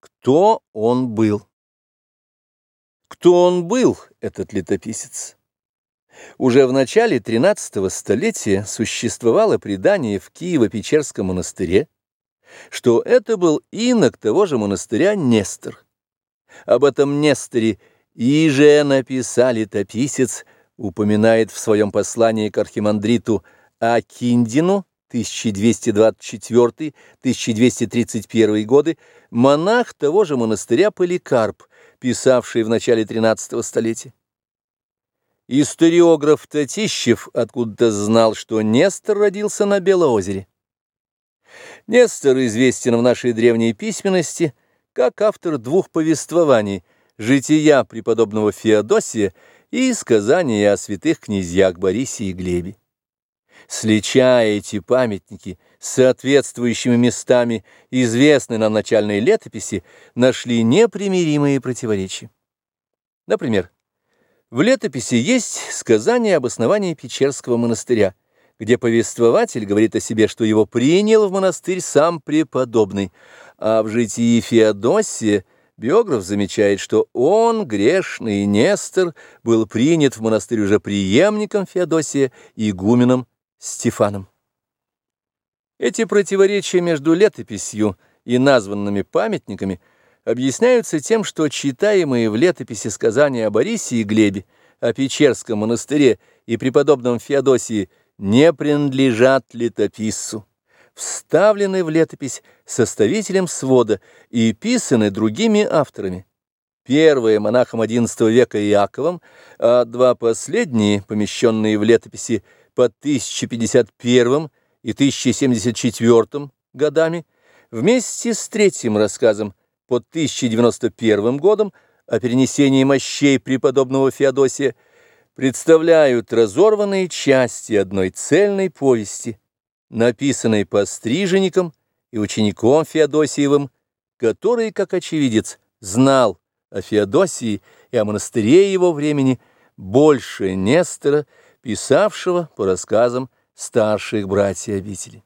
Кто он был? Кто он был, этот летописец? Уже в начале XIII столетия существовало предание в Киево-Печерском монастыре, что это был инок того же монастыря Нестор. Об этом Несторе и же написал летописец, упоминает в своем послании к архимандриту Акиндину 1224-1231 годы, монах того же монастыря Поликарп, писавший в начале XIII столетия. Историограф Татищев откуда-то знал, что Нестор родился на Белоозере. Нестор известен в нашей древней письменности как автор двух повествований «Жития преподобного Феодосия» и «Сказания о святых князьях Борисе и Глебе» сличая эти памятники с соответствующими местами известной нам начальной летописи, нашли непримиримые противоречия. Например, в летописи есть сказание об основании Печерского монастыря, где повествователь говорит о себе, что его принял в монастырь сам преподобный, а в житии Феодосия биограф замечает, что он, грешный Нестор, был принят в монастырь уже преемником Феодосия, игуменом Стефаном. Эти противоречия между летописью и названными памятниками объясняются тем, что читаемые в летописи сказания о Борисе и Глебе, о Печерском монастыре и преподобном Феодосии не принадлежат летописцу, вставлены в летопись составителем свода и писаны другими авторами. Первое монахом XI века Иаковом, а два последние, помещенные в летописи по 1051 и 1074 годами, вместе с третьим рассказом под 1091 годом о перенесении мощей преподобного Феодосия, представляют разорванные части одной цельной повести, написанной постриженником и учеником Феодосиевым, который, как очевидец, знал о Феодосии и о монастыре его времени больше Нестора, писавшего по рассказам старших братьев обители.